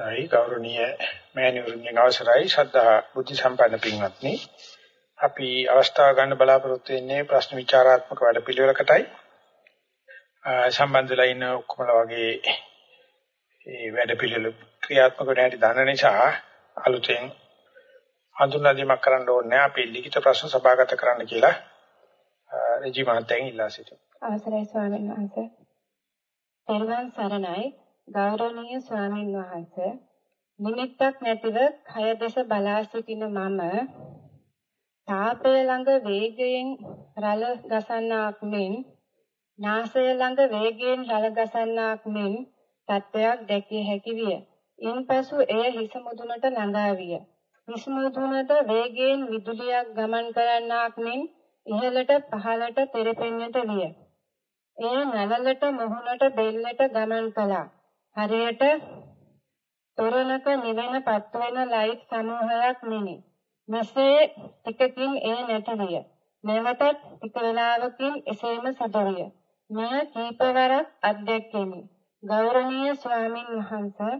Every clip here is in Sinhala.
අවසරයි ගෞරවනීය මෑණිවරුන්ගේ අවසරයි. ශ්‍රද්ධා බුද්ධ සම්පන්න පින්වත්නි. අපි අවස්ථාව ගන්න බලාපොරොත්තු වෙන්නේ ප්‍රශ්න විචාරාත්මක වැඩපිළිවෙලකටයි. සම්බන්ධ වෙලා ඉන්න ඔක්කොම වගේ මේ වැඩපිළිවෙල ක්‍රියාත්මක වෙන හැටි දන්න නිසා අලුතෙන් හඳුන්වා දීමක් කරන්න ඕනේ අපි ලිඛිත ප්‍රශ්න සභාගත කරන්න කියලා රජි මහත්තයන් ඉල්ලා සිටිනවා අවසරයි ස්වාමීන් වහන්සේ. පෙරවන් සරණයි. ගෞරවනීය ස්වාමින් වහන්සේ නිමිත්තක් නැතිව කය දෙස බලා සිටින මම තාපය ළඟ වේගයෙන් රළ ගසන්නාක් මෙන් නාසය ළඟ වේගයෙන් රළ ගසන්නාක් මෙන් තත්වයක් දැකිය හැකි විය. ඉන්පසු එය හිස මුදුනට ළඟා විය. හිස මුදුනට වේගයෙන් විදුලියක් ගමන් කරන්නාක් මෙන් ඉහළට පහළට තෙරපෙන්නට විය. එය නැවලට මුහුණට බෙල්ලට ගමන් කළා. හරියට තොරණක නිවෙන පත්වෙන ලයිට් සමූහයක් මිනි. මෙසේ ටිකකින් එය නැතිවිය. නැවතත් ටික වේලාවකින් එසේම සිදුවිය. මම කීපවරක් අත්දැක්කෙමි. ගෞරවනීය ස්වාමින් වහන්සේ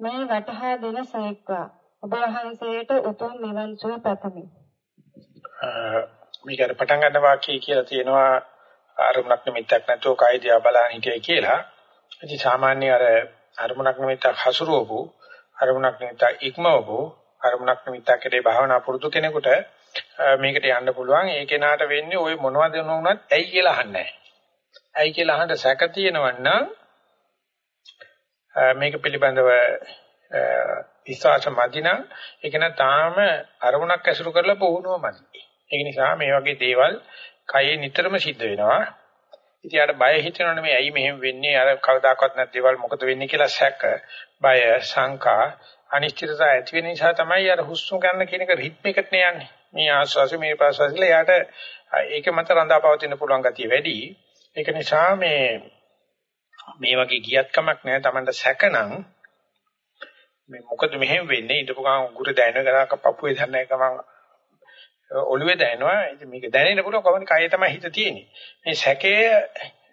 මේ වටහා දෙන සේක්වා. ඔබ වහන්සේට උතුම් නිවන් සුව පතමි. මේකට පටන් ගන්න වාක්‍යය කියලා තියෙනවා අරමුණක් නිමිත්තක් නැතුව කය දිහා බලන හිටියයි කියලා. ඉතින් සාමාන්‍ය අර අරමුණක් නිමිත්තක් හසුරුවපු අරමුණක් නිමිත්තක් ඉක්මවපු අරමුණක් නිමිත්තක් කඩේ භාවනා පුරුදු කෙනෙකුට මේකට යන්න පුළුවන්. ඒ කෙනාට වෙන්නේ ওই මොනවද වුණත් ඇයි කියලා අහන්නේ ඇයි කියලා අහන්න සැක තියෙනවනම් මේක පිළිබඳව විශ්වාස මදිනම් ඒක න තාම අරමුණක් ඇසුරු කරලා පුහුණුව මදි. ඒක නිසා මේ වගේ දේවල් කයේ නිතරම සිද්ධ වෙනවා. ඉතින් යාට බය හිතෙනවනේ මේ ඇයි මෙහෙම වෙන්නේ? අර කවදාකවත් නැත් දේවල් මොකද වෙන්නේ කියලා සැක බය සංකා අනිශ්චිතතාව ඇති වෙන නිසා තමයි අර හුස්ම ගන්න කියන එක රිද්ම එකට යන්නේ. මේ ආස්වාසි මේ ප්‍රාස්වාසිල යාට ඒක මත රඳාපවතින්න පුළුවන් ගතිය වැඩි. ඒක නිසා මේ මේ වගේ ගියත් කමක් නැහැ. Tamanට සැකනම් මේ මොකද මෙහෙම වෙන්නේ? ඊටපු ගමන් උගුර දැනෙන ගලක පපුවේ දැනෙන එක මම ඔළුවේ දැනෙනවා. ඉතින් මේක දැනෙන්න පුළුවන් කොහොමද කය තමයි හිත තියෙන්නේ. මේ සැකය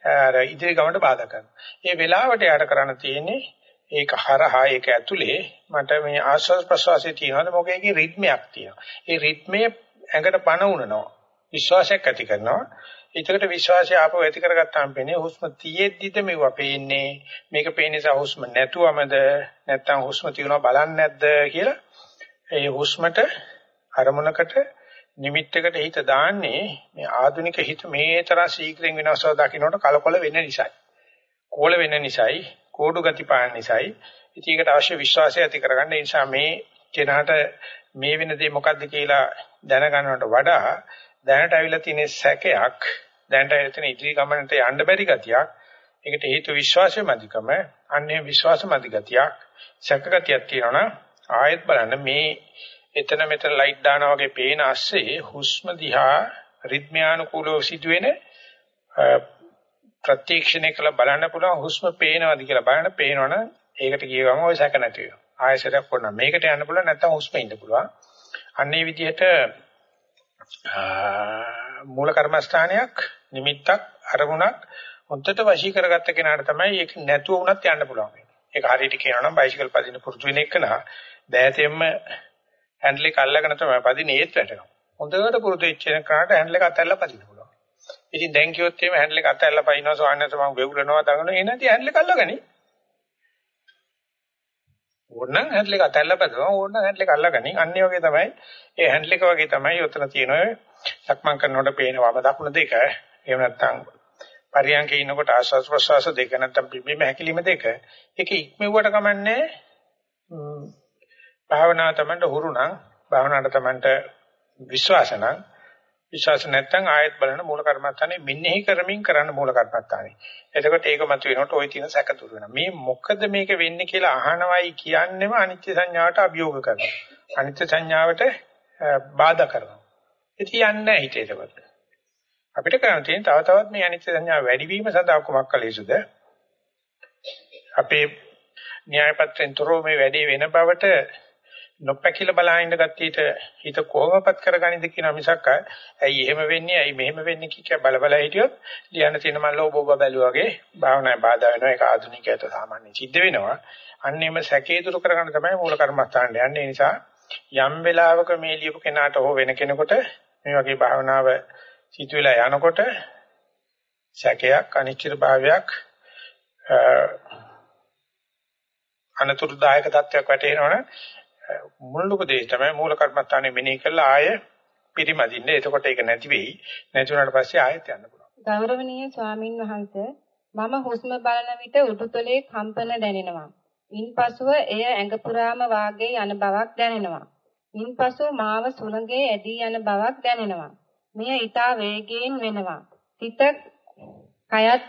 අර ඉදිරි ගමනට බාධා කරනවා. මේ වෙලාවට යාට කරන්න තියෙන්නේ ඒක හරහා ඒක ඇතුලේ මට මේ ආශ්වාස ප්‍රශ්වාසයේ තියෙනවද මොකේකේ රිද්මයක් තියෙනවා. ඒ රිද්මයේ ඇඟට පණ උනනවා. විශ්වාසයක් ඇති කරනවා. ඒකට විශ්වාසය ආපහු ඇති කරගත්තාම පේන්නේ හුස්ම තියෙද්දිද මේව පේන්නේ. මේක පේන නිසා හුස්ම නැතුවමද නැත්නම් හුස්ම තියනවා බලන්නේ නැද්ද කියලා ඒ හුස්මට අරමුණකට නිමිත්තකට හිත දාන්නේ මේ ආධුනික හිත මේ තරම් ශීඝ්‍රයෙන් වෙනස්ව දකින්නට කලකොල වෙන නිසායි. කෝල වෙන නිසායි, කෝඩු ගති පාන නිසායි. ඉතින් ඒකට අවශ්‍ය විශ්වාසය ඇති කරගන්න නිසා මේ කෙනාට මේ වෙන දේ මොකද්ද කියලා දැනගන්නවට වඩා දැනට ඇවිල්ලා තියෙන සැකයක්, දැනට ඇවිල්ලා තියෙන ඉදිරි ගමනට යන්න බැරි ගතියක්, ඒකට හේතු විශ්වාසය මැදිකම, අන්නේ විශ්වාස මැදි ගතියක්, සැක ගතියක් තියෙනවා ආයෙත් බලන්න මේ එතන මෙතන ලයිට් දානා වගේ පේන ASCII හුස්ම දිහා රිද්මයානුකූලව සිදුවෙන ප්‍රත්‍යක්ෂණය කළ බලන්න පුළුවන් හුස්ම පේනවාද කියලා බලන්න පේනවනම් ඒකට ගිය ගමන් ඔය සැක නැති වෙනවා. ආයෙසරක් වුණා මේකට යන්න පුළුවන් නැත්නම් හුස්ම ඉන්න පුළුවන්. අන්නේ විදිහට මූල කර්මස්ථානයක් නිමිත්තක් අරමුණක් හොන්දට වශී කරගත්ත කෙනාට තමයි ඒක නැතුව වුණත් යන්න පුළුවන්. ඒක හරියට කියනවා නම් බයිසිකල් පදින පුරුදු වෙන එක නා දෑතෙන්ම හැන්ඩල් එක අල්ලගෙන තමයි පදින්නේ ඒත් වැටෙනවා. හොඳට පුරුදු වෙච්ච කෙනාට හැන්ඩල් එක අතල්ලා පදින්න පුළුවන්. ඉතින් දැන් කිව්වොත් එහෙම හැන්ඩල් එක අතල්ලා පදිනවා සෝහන්නත මම වෙවුලනවා දඟනවා ඒ නැති හැන්ඩල් එක අල්ලගනි. ඕනනම් හැන්ඩල් එක අතල්ලා පදනවා ඕනනම් හැන්ඩල් එක අල්ලගනි. අන්නේ වගේ තමයි ඒ හැන්ඩල් එක වගේ තමයි උතන තියෙනවා. සක්මන් කරනකොට පේන වම දකුණ දෙක. එහෙම නැත්නම් පරියන්කේ ඉන්නකොට ආස්වාස් ප්‍රසවාස දෙක නැත්නම් පිම්බීම හැකිලිම දෙක. ඒක ඉක්මෙව්වට කමන්නේ භාවනාව තමන්ට හුරු නම් භාවනාවට තමන්ට විශ්වාස නම් විශ්වාස නැත්නම් ආයෙත් බලන මූල කර්මස්ථානේ මෙනෙහි කරමින් කරන්න මූල කර්මස්ථානේ. එතකොට ඒක මත වෙනකොට ওই තියෙන සැක දුර වෙනවා. මේ මොකද මේක වෙන්නේ කියලා අහනවයි කියන්නේම අනිත්‍ය සංඥාවට අභියෝග කරනවා. අනිත්‍ය සංඥාවට බාධා කරනවා. ඉතින් යන්නේ නැහැ හිතේ ඒකට. අපිට කරන්න තියෙන තව තවත් මේ අනිත්‍ය සංඥාව වැඩි වීම සඳහා කුමක් කළ යුතුද? අපේ න්‍යාය පත්‍රෙන් තොරව මේ වැඩේ වෙන බවට නොපැකිල බලහින්න ගත්තීට හිත කොහොමපත් කරගනිද කියන මිසක් ඇයි එහෙම වෙන්නේ? ඇයි මෙහෙම වෙන්නේ? කිය බල බල හිටියොත් ලියන්න තියෙන මල්ල ඔබ ඔබ බැලුවා වගේ භාවනාවේ බාධා වෙනවා. ඒක ආධුනිකයට සාමාන්‍ය සිද්ධ වෙනවා. අන්නේම සැකේ දුරු කරගන්න තමයි මූල කර්මස්ථානට යන්නේ. ඒ නිසා යම් වෙලාවක මේ ලියපු කෙනාට හෝ වෙන කෙනෙකුට මේ වගේ භාවනාව සිදු වෙලා යනකොට සැකයක් අනිශ්චිත භාවයක් අනතුරුදායක තත්ත්වයක් වැටෙනවනේ මුල්ලුක දේ තමයි මූල කර්මස්ථානේ මෙනෙහි කරලා ආය පිරිමදින්න. එතකොට ඒක නැති වෙයි. නැති වුණාට පස්සේ ආයෙත් යන්න පුළුවන්. ගෞරවනීය ස්වාමින් වහන්සේ මම හුස්ම බලන විට උඩුතලයේ කම්පන දැනෙනවා. ඉන්පසුව එය ඇඟ පුරාම වාගේ යන බවක් දැනෙනවා. ඉන්පසු මාව සුළඟේ ඇදී යන බවක් දැනෙනවා. මෙය ඊටා වේගයෙන් වෙනවා. සිත කයත්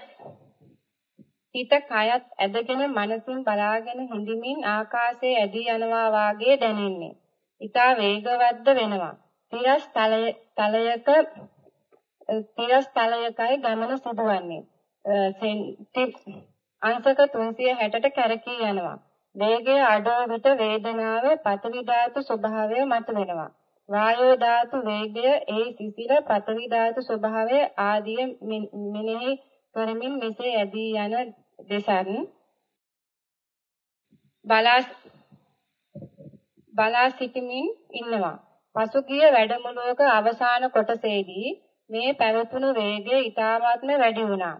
හිත කයත් ඇදගෙන මනසින් බලාගෙන හිඳමින් ආකාශයේ ඇදී යනවා වාගේ දැනෙන්නේ. ඊටා වේගවත්ද වෙනවා. තිරස් තලයක තිරස් තලයකයි ගමන සිදුවන්නේ. අංශක 360ට කැරකී යනවා. වේගය අඩව විට වේදනාව පතවි ධාතු ස්වභාවය මතුවෙනවා. වායෝ ධාතු වේගය ඒ සිසිල පතවි ධාතු ස්වභාවය ආදී මෙනෙහි කරමින් මෙසේ ඇදී යන දෙසන් බලා බලා සිටමින් ඉන්නවා. පසුගිය වැඩමුළුවක අවසාන කොටසේදී මේ පැවතුණු වේගය ඊටාත්ම වැඩි වුණා.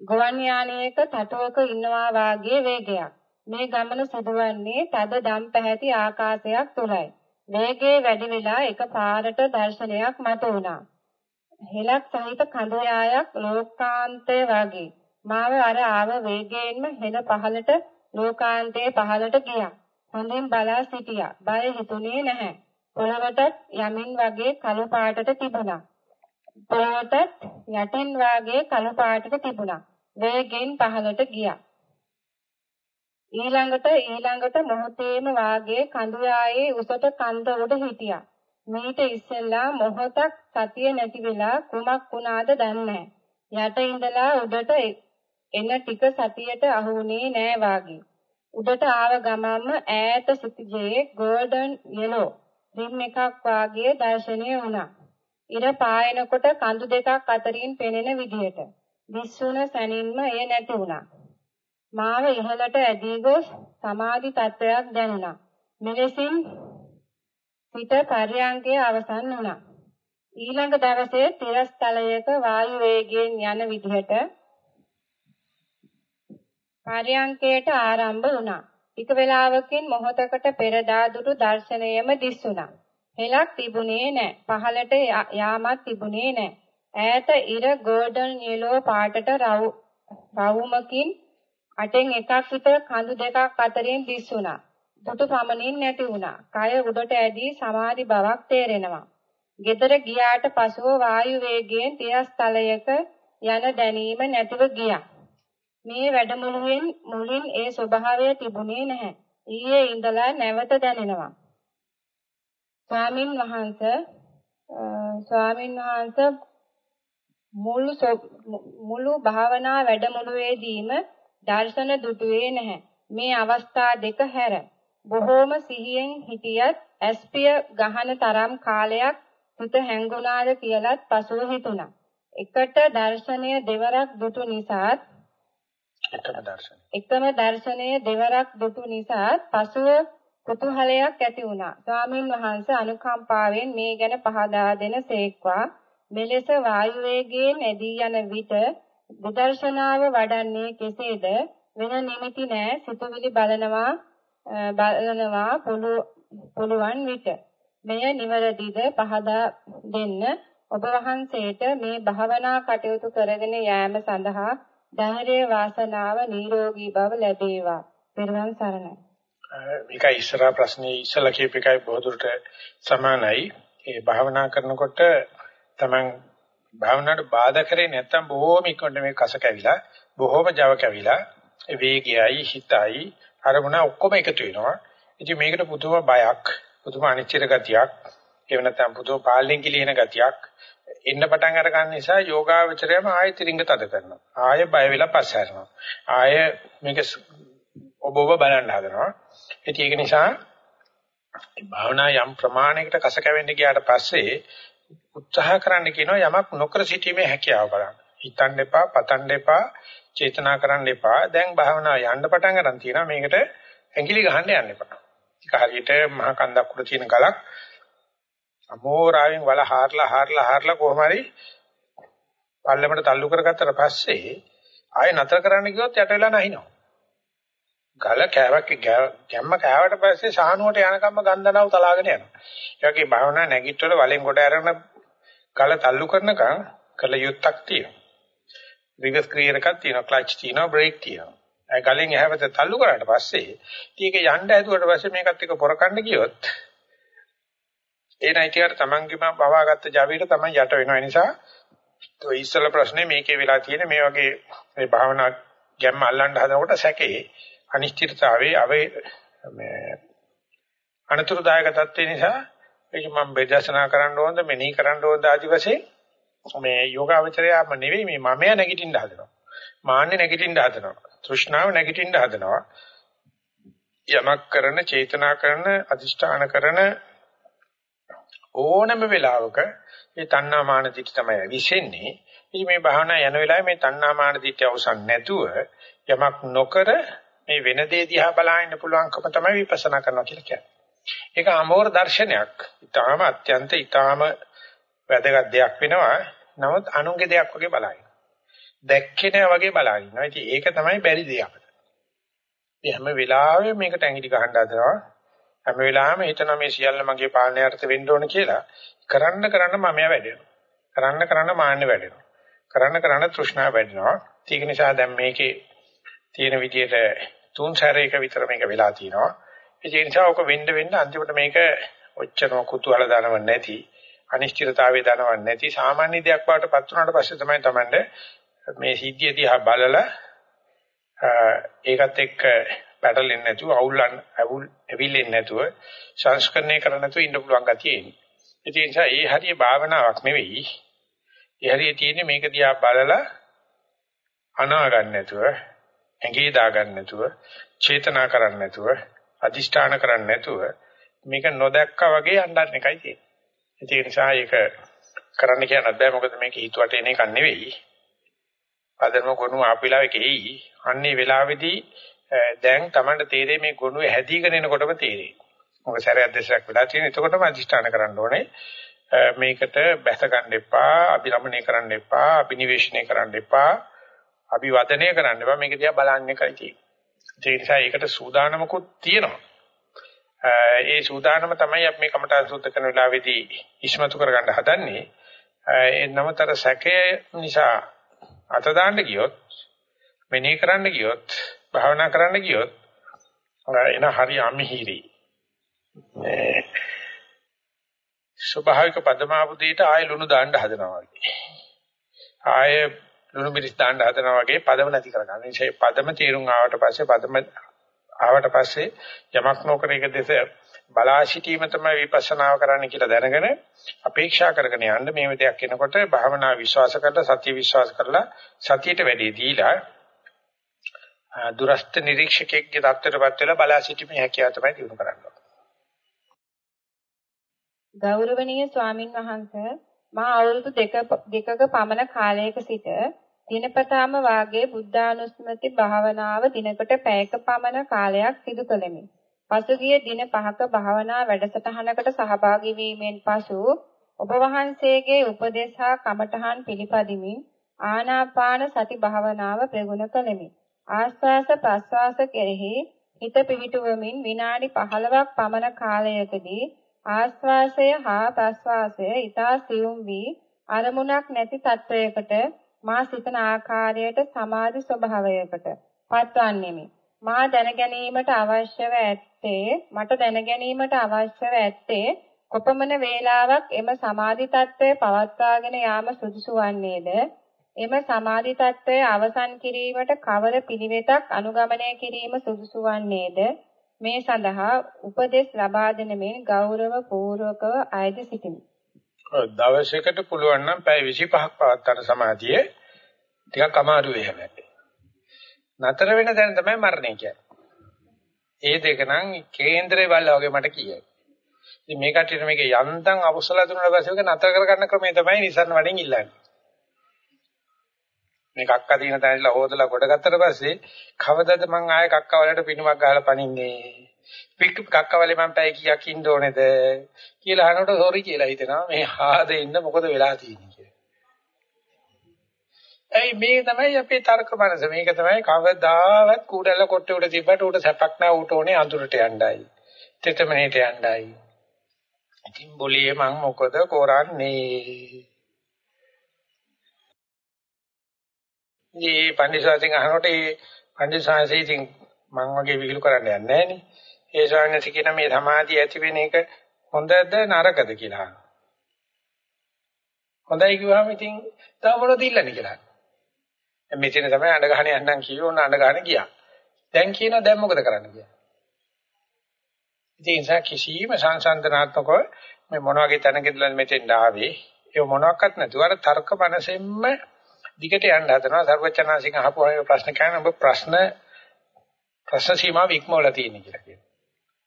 ගුවන් යානයක තටුවක ඉන්නවා වාගේ වේගයක්. මේ ගමන සිදුවන්නේ තද දම් පැහැති ආකාශයක් තුලයි. වේගය වැඩි වෙලා එකපාරට දර්ශනයක් මත වුණා. හෙලක් සහිත කඳු යායක් ලෝකාන්තය වගේ. මාව අර ආව වේගයෙන්ම හෙල පහලට ලෝකාන්තයේ පහලට ගියා. හොඳින් බලා සිටියා. බය හිතුනේ නැහැ. පොළවටත් යමින් වගේ කළු පාටට තිබුණා. පොළවටත් යටින් වාගේ කළු පාටට තිබුණා. වේගෙන් පහළට ගියා. ඊළඟට ඊළඟට මොහොතේම වාගේ කඳු යායේ උසට කන්ද උඩ හිටියා. මීට ඉස්සෙල්ලා මොහොතක් සතිය නැති වෙලා කුමක් වුණාද දන්නේ යට ඉඳලා උඩට එන ටික සතියට අහුුනේ නෑ වාගේ. උඩට ආව ගමන්ම ඈත සිටිජේ ගෝල්ඩන් යෙලෝ රිම් එකක් වාගේ දැర్శණය වුණා. ඉර පායනකොට කඳු දෙකක් අතරින් පෙනෙන විදියට. විශ්වුණ සැනින්ම එය නැති වුණා. මාව ඉහළට ඇදී ගොස් සමාධි තත්වයක් දැනුණා. මෙලෙසින් සිත පර්යංකයේ අවසන් වුණා. ඊළඟ දවසේ තිරස්තලයක වායු වේගයෙන් යන විදිහට පර්යංකයට ආරම්භ වුණා. ටික වේලාවකින් මොහොතකට පෙර දාදුරු දර්ශනයම දිස්සුණා. හෙලක් තිබුණේ නැහැ. පහළට යාමක් තිබුණේ නැහැ. ඈත ඉර ගෝල්ඩන් යෙලෝ පාටට රවුමකින් අටෙන් එකක් විතර කඳු දෙකක් අතරින් දිස්සුණා. දුටු පමණින් නැති වුණා. කය උඩට ඇදී සමාධි බවක් තේරෙනවා. ගෙදර ගියාට පසුව වායු වේගයෙන් තිරස්තලයක යන දැනීම නැතිව ගියා. මේ වැඩමුළුවෙන් මුලින් ඒ ස්වභාවය තිබුණේ නැහැ. ඊයේ ඉඳලා නැවත දැනෙනවා. ස්වාමින් වහන්සේ ස්වාමින් වහන්සේ මුළු මුළු භාවනා වැඩමුළුවේදීම දර්ශන දුටුවේ නැහැ. මේ අවස්ථා දෙක හැර බොහෝම සිහියෙන් හිටියත් ඇස්පිය ගහන තරම් කාලයක් හිත හැංගුණාද කියලත් පසුව හිතුණා. එකට දර්ශනය දෙවරක් දුටු නිසාත් එකම දර්ශනය. එකම දර්ශනය දෙවරක් දුටු නිසාත් පසුව කුතුහලයක් ඇති වුණා. ස්වාමින් වහන්සේ අනුකම්පාවෙන් මේ ගැන පහදා දෙන සේක්වා. මෙලෙස වායු වේගයෙන් ඇදී යන විට විදර්ශනාව වඩන්නේ කෙසේද? වෙන නිමිති නෑ. සිතුවිලි බලනවා බලනවා පුළුවන් විට. මෙය නිවැරදිද? පහදා දෙන්න. ඔබ වහන්සේට මේ භාවනා කටයුතු කරගෙන යාම සඳහා ධෛර්ය වාසනාව නිරෝගී බව ලැබේවා. පෙරවන් සරණයි. මේකයි ඉස්සරහා ප්‍රශ්නේ ඉස්සලා කියප එකයි බොහෝදුරට සමානයි. ඒ භාවනා කරනකොට තමන් භාවනාවට බාධා කරේ නැත්තම් බොහෝම ඉක්මනට මේ කස කැවිලා බොහෝම Java කැවිලා වේගයයි හිතයි අරමුණ ඔක්කොම එකතු වෙනවා. ඉතින් මේකට පුදුම බයක්, පුදුම අනිච්චර ගතියක්, ඒව නැත්තම් පුදුම පාලනය කිලින ගතියක් එන්න පටන් අර ගන්න නිසා යෝගාවචරයම ආයෙත් රිංග තද කරනවා. ආයෙ බය වෙලා පස්ස හැරෙනවා. ආයෙ මේක ඔබ ඔබ බලන්න හදනවා. ඉතින් ඒක නිසා භාවනා යම් ප්‍රමාණයකට කස කැවෙන්න ගියාට පස්සේ උත්සාහ කරන්න කියනවා යමක් නොකර සිටීමේ හැකියාව බලන්න. හිතන්න එපා, පතන්න එපා, චේතනා කරන්න එපා. දැන් භාවනාව යන්න පටන් ගන්න තියෙනවා. මේකට ඇඟිලි ගහන්න යන්න එපා. ඒක හරියට මහ කන්දක් උඩ තියෙන ගලක් අමෝරාවෙන් වල හාරලා හාරලා හාරලා කොහොම හරි පල්ලෙමට තල්ලු කරගත්තට පස්සේ ආයෙ නතර කරන්න ගියොත් යට වෙලා නැහිනවා. ගල කෑවක් ගැම්ම කෑවට පස්සේ සාහනුවට යනකම්ම ගන්දනව තලාගෙන යනවා. ඒ වගේ භාවනා නැගිටවල වලෙන් කොට අරගෙන ගල තල්ලු කරනකම් කල යුත්තක් තියෙනවා. රිවර්ස් ක්‍රියර් එකක් තියෙනවා, ක්ලච් තියෙනවා, බ්‍රේක් තියෙනවා. ඒ ගලෙන් එහාට තල්ලු කරාට පස්සේ ඊක යන්න ඇදුවට පස්සේ මේකත් එක්ක පොරකන්න ගියොත් ඒ නැතිවට තමන්ගේම බවාගත්ත ජවයට තමයි යට වෙනවා. ඒ නිසා તો ඉස්සල ප්‍රශ්නේ මේකේ වෙලා තියෙන මේ වගේ මේ භාවනා ගැම්ම අල්ලන්න හදනකොට සැකේ අනිශ්චිතතාවයේ අවේ මේ අනතුරුදායක තත්ත්වේ නිසා ඒක මම බෙදසනා කරන්න ඕනද මෙනෙහි කරන්න ඕනද ආදි වශයෙන් මේ යෝගාවචරයම නෙවෙයි මේ මමයා නැගිටින්න හදනවා. මාන්නේ නැගිටින්න හදනවා. තෘෂ්ණාව නැගිටින්න හදනවා. යමක් කරන චේතනා කරන අදිෂ්ඨාන කරන ඕනම වෙලාවක මේ තණ්හා මාන දිට්ඨි තමයි විසෙන්නේ. ඉතින් මේ භාවනා යන වෙලාවේ මේ තණ්හා මාන දිට්ඨිය අවසන් නැතුව යමක් නොකර මේ වෙන දේ දිහා බලන්න පුළුවන්කම තමයි විපස්සනා කරනවා කියලා කියන්නේ. ඒක අමෝර දර්ශනයක්. ඊටාම අත්‍යන්ත ඊටාම වැදගත් දෙයක් වෙනවා. නමුත් අනුන්ගේ දෙයක් වගේ බලائیں۔ දැක්කේ නැහැ වගේ බලනවා. ඉතින් ඒක තමයි බැරි දෙයක්. මේ හැම වෙලාවෙම මේකට ඇඟිලි ගහන්න හදනවා. හැම වෙලාවෙම හිතන මේ සියල්ල මගේ පාලනය යටත වෙන්න ඕන කියලා කරන්න කරන්න මමයා වැඩෙනවා. කරන්න කරන්න මාන්න වැඩෙනවා. කරන්න කරන්න තෘෂ්ණාව වැඩෙනවා. ඒක නිසා දැන් මේකේ තියෙන විදිහට තුන් සැරයක විතර මේක වෙලා තිනවා. ඒ නිසා ඔක වෙන්න වෙන්න අන්තිමට මේක ඔච්චරම කුතුහල දනව නැති අනිශ්චිතතාවයේ දනව නැති සාමාන්‍ය දෙයක් බවට පත් වුණාට පස්සේ තමයි Tamande මේ සිද්ධිය දිහා බලලා ඒකත් එක්ක පැටලෙන්නේ නැතුව අවුල්ලන් අවුල් ඇවිල්ෙන්නේ නැතුව සංස්කරණය කරන්න නැතුව ඉන්න පුළුවන් ගතිය එන්නේ. ඒ නිසා ඒ හරිය භාවනාවක් නෙවෙයි. ඒ හරිය තියෙන්නේ මේක දිහා බලලා අනා ගන්න නැතුව ඇඟේ දාගන්න නැතුව, චේතනා කරන්නේ නැතුව, අදිෂ්ඨාන කරන්නේ නැතුව මේක නොදැක්කා වගේ අඬන්න එකයි තියෙන්නේ. ඒ නිසා ඒක කරන්න කියන්නත් බෑ මොකද මේක හිතුවට එන එකක් නෙවෙයි. අදම ගොනු ආපිලාවෙක එයි. අන්නේ වෙලාවේදී දැන් Tamanට තේරෙයි මේ ගොනුවේ හැදීගෙන එනකොටම තේරෙයි. මොකද සැරයක් දෙසරක් වෙලා තියෙන. එතකොටම අදිෂ්ඨාන කරන්න ඕනේ. මේකට බැස ගන්න එපා, අභිරමණය කරන්න එපා, අභිනිවේෂණය කරන්න එපා. අභිවදනය කරන්න බෑ මේක දිහා බලන්න එකයි තියෙන්නේ. ඒ නිසා ඒකට සූදානමකුත් තියෙනවා. ඒ සූදානම තමයි අපි මේ කමඨාන් සුද්ධ කරන වෙලාවේදී ඉස්මතු කරගන්න හදන්නේ. ඒ නමතර සැකය නිසා අත දාන්න ගියොත් මෙනෙහි කරන්න ගියොත් භාවනා කරන්න ගියොත් එන හරි අමිහිරි. ස්වභාවික පදමාවුදීට ආය ලුණු දාන්න හදනවා වගේ. ආය ලුණු මිරිස් දාන්න හදනවා වගේ පදම නැති කරගන්න. ඒ නිසා පදම තීරුම් ආවට පස්සේ පදම ආවට පස්සේ යමක් නොකර එක දෙස බලා සිටීම තමයි විපස්සනාව කරන්න කියලා දැනගෙන අපේක්ෂා කරගෙන යන්න මේ දෙයක් එනකොට භාවනා විශ්වාස කරලා සතිය විශ්වාස කරලා සතියට වැඩි දීලා දුරස්ත නිරීක්ෂකෙක්ගේ தත්තරපත් වෙලා බලා සිටීමේ හැකියාව තමයි දිනු කරන්නේ. ගෞරවනීය ස්වාමින් වහන්සේ මා අවුරුදු දෙක දෙකක පමණ කාලයක සිට දිනපතාම වාගේ බුද්ධානුස්මති භාවනාව දිනකට පැයක පමණ කාලයක් සිදු කළෙමි. පසුගිය දින පහක භාවනා වැඩසටහනකට සහභාගී වීමෙන් පසු ඔබ වහන්සේගේ උපදේශ හා කමඨහන් පිළිපදිමින් ආනාපාන සති භාවනාව ප්‍රගුණ කළෙමි. ආස්වාස ප්‍රස්වාස කෙරෙහි හිත පිහිටුවමින් විනාඩි 15ක් පමණ කාලයකදී ආස්වාසය හා ප්‍රස්වාසය ඊතා සියුම් වී අරමුණක් නැති තත්වයකට මා සිතන ආකාරයට සමාධි ස්වභාවයකට පත්වන්නේමි. මා දැන ගැනීමට අවශ්‍යව ඇත්තේ මට දැන ගැනීමට අවශ්‍යව ඇත්තේ කොපමණ වේලාවක් එම සමාධි තත්ත්වය පවත්වාගෙන යාම සුදුසු වන්නේද? එම සමාධි තත්ත්වය අවසන් කිරීමට කවර පිළිවෙතක් අනුගමනය කිරීම සුදුසු වන්නේද? මේ සඳහා උපදෙස් ලබා දෙන මෙන් ගෞරව පූර්වකව අයද සිටිමි. දවසකට පුළුවන් නම් පැය 25ක් පවත්වන සමාධිය ටිකක් අමාරු වෙයි හැබැයි. නතර වෙන දැන තමයි මරණය කියන්නේ. ඒ දෙක නම් කේන්දරේ බල්ලා වගේ මට කියයි. ඉතින් මේ කට්ටියට මේක යන්තම් අවසල දුන්නා පස්සේ ඒක නතර කරගන්න ක්‍රමය තමයි නිසන් වඩින් ඉල්ලන්නේ. මේ කක්ක දින තැනilla හොදලා කොට ගත්තට පස්සේ කවදද මං ආයේ කක්ක වලට පිනුමක් ගහලා පනින්නේ පික් කක්ක වලේ මං පැය කීයක් ඉන්න ඕනේද කියලා අහනකොට සෝරි කියලා හිතෙනවා මේ ආදේ ඉන්න මොකද වෙලා තියෙන්නේ කියලා. ඇයි මේ තමයි අපේ තර්ක මනස මේක තමයි කවදාවත් කුඩල කොට්ටේ උඩ තිබ්බට උඩ සැපක් නැහැ ඌට ඕනේ අඳුරට යන්නයි. තෙතමනේට යන්නයි. ඉතින් બોලියේ මං මොකද කරන්නේ? මේ පන්දිසාවෙන් අහනකොට ඒ පන්දිසාවෙන් ඉතින් මං වගේ විහිළු කරන්න යන්නේ නැහනේ. ඒ ශාන්ති කියන මේ සමාධිය ඇති වෙන එක හොඳද නරකද කියලා අහනවා. හොඳයි කිව්වම ඉතින් තව මොනවද ඉල්ලන්නේ කියලා. දැන් මෙතන තමයි අඬ ගහන යන්නම් කියෝ උන අඬ ගහන ගියා. දැන් කියනවා දැන් මොකද කරන්න කියලා. ඉතින් ඒ නිසා කිසියම් සංසන්දනාත්මකව මේ මොන වගේ තැනකදලා මෙතෙන් ආවේ ඒ මොනවත් නැතුව අර තර්ක මනසෙන්ම දිගට යන්න හදනවා සර්වචනාසික අහපුවා ප්‍රශ්න කියන ඔබ ප්‍රශ්න ප්‍රශ්න සීමාව ඉක්මවලා තියෙන කියලා කියනවා.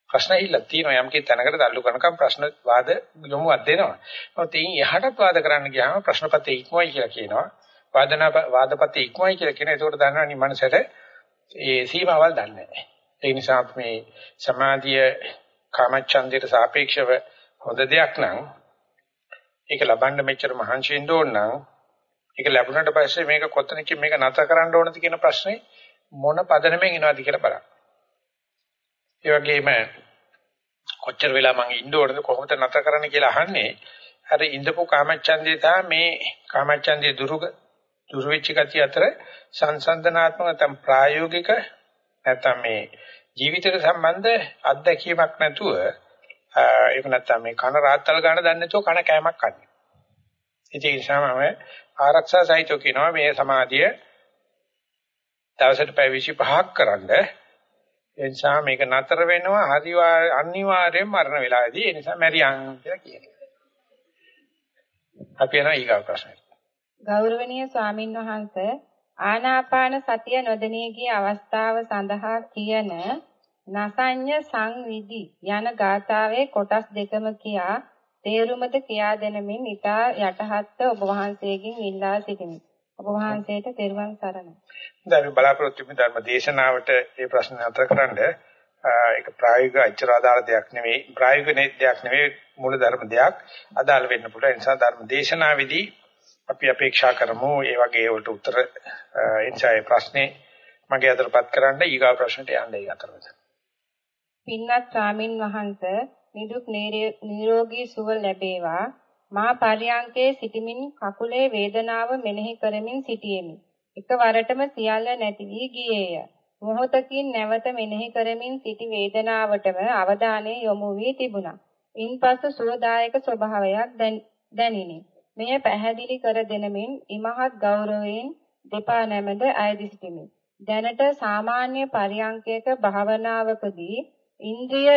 ප්‍රශ්න ඉල්ලක් තියෙනවා යම් කිසි තැනකට تعلق කරනකම් ප්‍රශ්න වාද යොමුවක් දෙනවා. මොකද ඉතින් එහාටත් වාද කරන්න ගියාම ප්‍රශ්නපතේ ඉක්මවයි කියලා කියනවා. වාදනා වාදපතේ ඉක්මවයි කියලා කියන. ඒකට දන්නවා නි මනසට ඒ සීමාවල් දන්නේ නැහැ. ඒ නිසා මේ සමාධිය කාමච්ඡන්දයට සාපේක්ෂව හොඳ දෙයක් නම් ඒක ලබන්න මෙච්චර මහන්සි වෙන්න ඕන නම් ඒක ලැබුණාට පස්සේ මේක කොතනකින් මේක නැතර කරන්න ඕනද කියන ප්‍රශ්නේ මොන පදනමෙන් එනවද කියලා බලන්න. ඒ වගේම කොච්චර වෙලා මං ඉන්න ඕනද කොහොමද නැතර කරන්න කියලා අහන්නේ අර ඉඳපු කාමච්ඡන්දේ තා මේ කාමච්ඡන්දේ දුරුග දුරු වෙච්ච ගතිය අතර සංසන්දනාත්මක නැත්නම් ප්‍රායෝගික නැත්නම් මේ ජීවිතයට සම්බන්ධ අත්දැකීමක් නැතුව ඒක නැත්නම් මේ කන රාත්තල් ගන්න දන්නේ නැතුව කන කෑමක් කන්නේ. ඉතින් ඒ නිසා මම ආරක්ෂා සහිතව කියනවා මේ සමාධිය දවසට පැය 25ක් කරන්න. ඒ නිසා මේක නතර වෙනවා හරි අනිවාර්යෙන් මරණ වෙලාවේදී. ඒ නිසා මැරියන් කියලා කියනවා. අපි යනවා ඊගා ප්‍රශ්නයට. ගෞරවනීය ස්වාමින් වහන්සේ ආනාපාන සතිය නොදෙනී ගිය අවස්ථාව සඳහා කියන නසඤ්ඤ සංවිදි යන ගාථාවේ කොටස් දෙකම කියා තේරුමද කියා දෙනමින් ඊටා යටහත් ඔබ වහන්සේගෙන් ඉල්ලා සිටිමි. ඔබ වහන්සේට තෙරුවන් සරණයි. දැන් අපි බලාපොරොත්තු වෙන ධර්ම දේශනාවට මේ ප්‍රශ්න අතරකරනද ඒක ප්‍රායෝගික අචරාදාර දෙයක් නෙවෙයි ප්‍රායෝගික දෙයක් නෙවෙයි මූල ධර්ම දෙයක් අදාළ වෙන්න පුළුවන්. ඒ නිසා ධර්ම දේශනාවේදී අපි අපේක්ෂා කරමු ඒ වගේ වලට උත්තර එන්ජයි ප්‍රශ්නේ මගේ අතටපත් කරන්න ඊගා ප්‍රශ්නට යන්න ඒ අතරමැද. පින්වත් ස්වාමින් වහන්සේ නිදුක් නිරෝගී සුව ලැබේවා මා පර්යංකේ සිටමින් කකුලේ වේදනාව මෙනෙහි කරමින් සිටියෙමි. එකවරටම සියල්ල නැති වී ගියේය. මොහොතකින් නැවත මෙනෙහි කරමින් සිටි වේදනාවටම අවධානය යොමු වී තිබුණා. ඉන්පසු සුවදායක ස්වභාවයක් දැනිනි. මෙය පැහැදිලි කර දෙනමින් ඉමහත් ගෞරවයෙන් දෙපා නැමද අයදි සිටිමි. දැනට සාමාන්‍ය පරියංකයක භාවනාවකදී ඉන්ද්‍රිය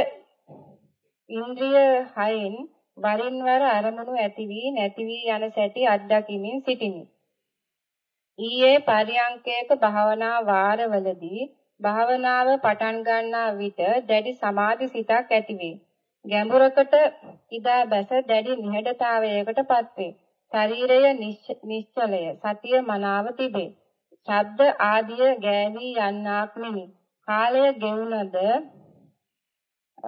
ඉන්ද්‍රිය හයෙන් වරින් වර අරමුණු ඇති වී නැති වී යන සැටි අත්දැකීමින් සිටිමි. ඊයේ පරියංකයක භාවනා වාරවලදී භාවනාව පටන් ගන්නා විට දැඩි සමාධි සිතක් ඇතිවේ. ගැඹුරකට ඉදා බැස දැඩි නිහඬතාවයකටපත් වේ. ශරීරය නිශ්චලය සතිය මනාව තිබේ. ශබ්ද ආදිය ගෑවි යන්නාක් මෙනි. කාලය ගෙවුනද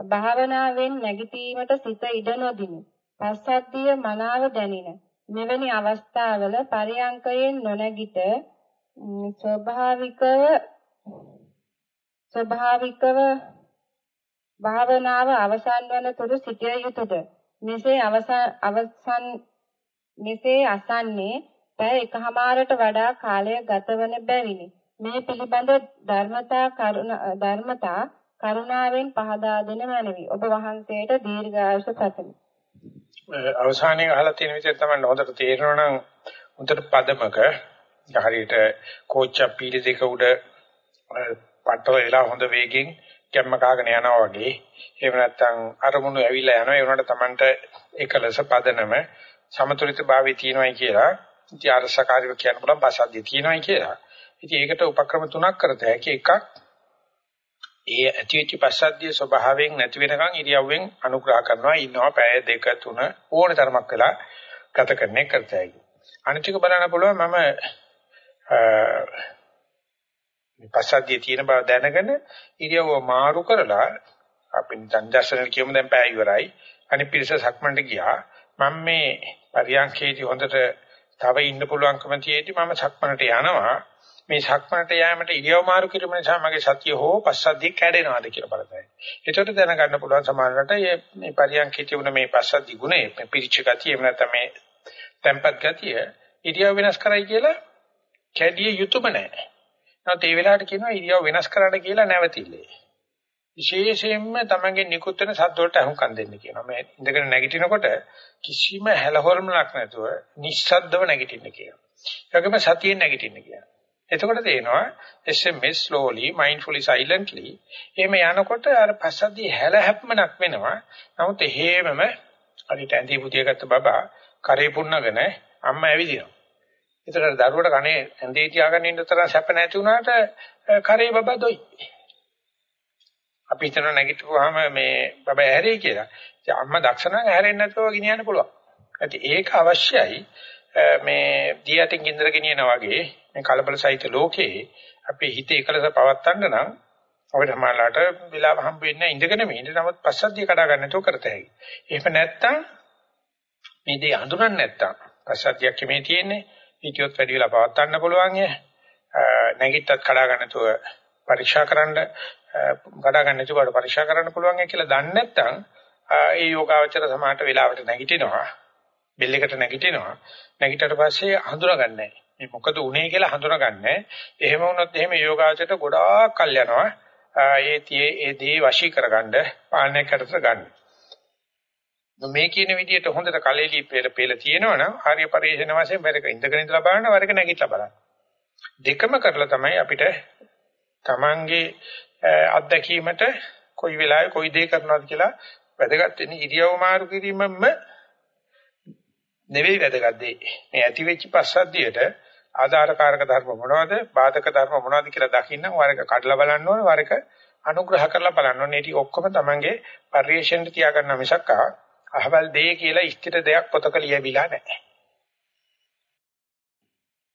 භාවනාවෙන් නැගිටීමට සිත ඉඩ නොදිනි. පස්සද්ධිය මනාව දැනින. මෙවැනි අවස්ථාවල පරියංකයෙන් නොනැගිට ස්වභාවිකව ස්වභාවිකව භාවනාව අවසන් වන තුරු සිටිය යුතුයද? මෙසේ අවසන් මෙසේ අසන්නේ පැය එකහමාරට වඩා කාලය ගතවන බැවිනි. මේ පිළිබඳ ධර්මතා ධර්මතා කරුණාවෙන් පහදා දෙන මැනවි. ඔබ වහන්සේට දීර්ඝායුෂ පතමි. අවසානයේ අහලා තියෙන විදිහට තමයි හොඳට තේරෙනවා නම් හොඳට පදමක හරියට කෝච්ච පීඩ දෙක උඩ පටල වෙලා හොඳ වේගෙන් කැම්ම කාගෙන යනවා වගේ එහෙම නැත්නම් අරමුණු ඇවිල්ලා යනවා ඒ වුණාට Tamanට එකලස පදනම සමතුලිත භාවයේ තියෙනවායි කියලා ඉතින් අරසකාරීව කියන්න පුළුවන් පසද්දිය තියෙනවායි කියලා. ඉතින් ඒකට උපක්‍රම තුනක් කරත හැකි එකක් ඒ ඇතිවෙච්ච පසද්දිය ස්වභාවයෙන් නැති වෙනකන් ඉරියව්වෙන් අනුග්‍රහ කරනවා. ඉන්නවා පැය දෙක තුන ඕන තරමක් වෙලා ගත කරන්නේ කරත හැකි. අනිත් එක බලන්න පුළුවන් මම මේ පස්සද්ධිය තියෙන බව දැනගෙන ඉරියව්ව මාරු කරලා අපි සංදර්ශන කියමු දැන් පැය ඉවරයි. අනිත් පිරිස සක්මන්ට ගියා. මම මේ පරියන්කේදී හොඳට තව ඉන්න පුළුවන්කම තියෙද්දි මම සක්මනට යනවා. මේ සක්මනට යෑමට ඉරියව් මාරු කිරීම නිසා මගේ සතිය හෝ පස්සද්ධිය කැඩෙනවාද කියලා බලතයි. ඒකට දැනගන්න පුළුවන් සමානලට මේ පරියන්කේ තිබුණ මේ පස්සද්ධි ගුණය මේ පිරිච්ච ගතිය එහෙම නැත්නම් මේ tempat ගතිය ඉරියව් වෙනස් කරයි කියලා කැඩිය යුතුයම නැහැ. නමුත් ඒ වෙලාවට කියනවා ඉරියව් වෙනස් කරන්න කියලා නැවතිල්ලේ. විශේෂයෙන්ම තමන්ගේ නිකුත් වෙන සද්ද වලට අහුම්කම් දෙන්න කියනවා. මේ ඉඳගෙන නැගිටිනකොට කිසිම හැලහොල්මලක් නැතුව නිස්සද්දව නැගිටින්න කියනවා. ඒ වගේම සතියෙන් නැගිටින්න කියනවා. එතකොට තේනවා SMS slowly mindfully silently එහෙම යනකොට අර පස්සද්ධිය හැල හැප්මනක් වෙනවා. නමුත් හේමම හරියට ඇඳී පුතිය ගත්ත බබා කරේ පුන්නගෙන අම්මා ඇවිදිනවා. ඒතර දරුවට කනේ ඇඳේ තියාගෙන ඉන්න තරම් සැප නැති වුණාට කරේ බබා දොයි. අපි හිතන නැගිටුවාම මේ බබා ඇහැරෙයි කියලා. ඉතින් අම්මා දක්ෂ නම් ඇහැරෙන්නේ නැතුව ගෙනියන්න පුළුවන්. ඒත් ඒක අවශ්‍යයි මේ දී යටින් ගින්දර ගෙනියනා වගේ මේ කලබල සහිත ලෝකේ අපේ හිතේ එකලස පවත්තන්න නම් අපිට සමාලාට වෙලාව හම්බ වෙන්නේ ඉඳගෙන මේ ඉඳ නමුත් පස්සද්ධිය කඩා ගන්න නැතුව කරත හැකියි. එහෙම නැත්තම් මේ දේ හඳුනන්නේ නැත්තම් පස්සද්ධියක් මේ තියෙන්නේ හිතියොත් වැඩි වෙලා පවත්තන්න පුළුවන් ය. නැගිට්ටත් කඩා ගන්න නැතුව පරීක්ෂා කරන්න කඩා ගන්න නැතුව පරීක්ෂා කරන්න පුළුවන් කියලා දන්නේ නැත්තම් ඒ යෝගාවචර සමාහට වෙලාවට නැගිටිනවා. බෙල් එකට නැගිටිනවා. නැගිටට පස්සේ හඳුනාගන්නේ මේ මොකද උනේ කියලා හඳුනාගන්නේ. එහෙම වුණොත් එහෙම යෝගාචරයට ගොඩාක් කල් යනවා. ඒ tie ඒ දේ වශී කරගන්න පාලනය කරට ගන්න. මේ කියන විදිහට හොඳට කලෙලි පෙළ පෙළ තියෙනවනම් ආර්ය පරිශන වශයෙන් වරක ඉඳගෙන ඉඳලා බලන්න වරක නැගිටලා බලන්න. දෙකම කරලා තමයි අපිට Tamange අත්දැකීමට කොයි වෙලාවෙ කොයි දේ කරනවද කියලා වැදගත් වෙන්නේ ඉරියව් මාරු කිරීමම නෙවෙයි වැදගත් දේ. මේ ඇති වෙච්ච පස්සද්ධියට ආධාරකාරක ධර්ම මොනවද? බාධක ධර්ම මොනවද කියලා දකින්න වරක කඩලා බලන්න ඕනේ වරක අනුග්‍රහ කරලා බලන්න ඕනේ. ඉතින් ඔක්කොම Tamange පරිශ්‍රයෙන්ට තියාගන්න මිසක් අහවල් දෙය කියලා ස්ථිර දෙයක් පොතක ලියවිලා නැහැ.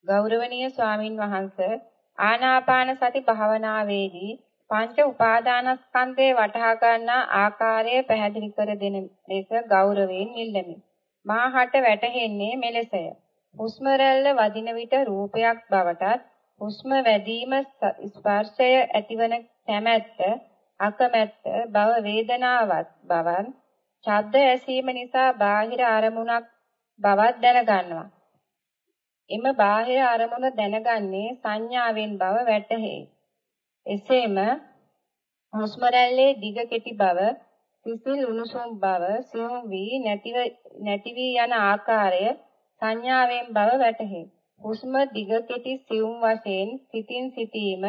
ගෞරවනීය ස්වාමින් වහන්සේ ආනාපාන සති භාවනාවේදී පංච උපාදානස්කන්ධේ වටහා ගන්නා ආකාරය පැහැදිලි කර දෙන ලෙස ගෞරවයෙන් ඉල්ලමි. මාහට වැටහෙන්නේ මෙලෙසය. හුස්ම රැල්ල වදින විට රූපයක් බවටත් හුස්ම වැදීම ස්පර්ශය ඇතිවන කැමැත්ත අකමැත්ත බව වේදනාවක් බවන් ශබ්ද ඇසීම නිසා බාහිර අරමුණක් බවක් දැනගන්නවා. එම බාහිර අරමුණ දැනගන්නේ සංඥාවෙන් බව වැටහේ. එසේම හුස්ම රැල්ලේ දිග කෙටි බව සිසිල් උණුසුම් බව සියුම් වී නැතිව නැති වී යන ආකාරය සංඥාවෙන් බව වැටහේ. හුස්ම දිග කෙටි සියුම් වශයෙන් සිතින් සිටීම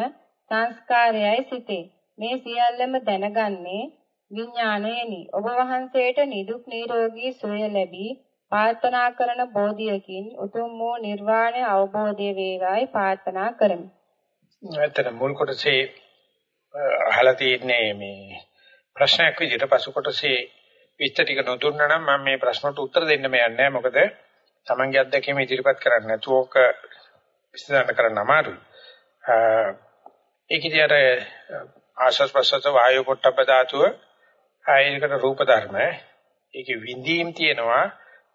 සංස්කාරයයි සිටේ. මේ සියල්ලම දැනගන්නේ විඥාණයනි. ඔබ වහන්සේට නිදුක් නිරෝගී සුවය ලැබී ප්‍රාර්ථනා කරන බෝධියකින් උතුම් වූ නිර්වාණය අවබෝධය වේවායි ප්‍රාර්ථනා කරමි. ඇත්තට මුල් කොටසේ අහලා තියෙන්නේ මේ ප්‍රශ්නයක් විදිහට පසු කොටසේ විස්තර ටික නොදුන්නා නම් මම මේ ප්‍රශ්නට උත්තර දෙන්න මෙයන්නේ නැහැ. මොකද Tamange අත්දැකීම ඉදිරිපත් කරන්න නැතුව ඕක විස්තර කරන්න අමාරුයි. ඒකදී අර ආශස් ප්‍රසත වායු පොට්ටබ්බ ධාතුව ආයනිකට රූප ධර්ම ඒකේ විඳීම් තියෙනවා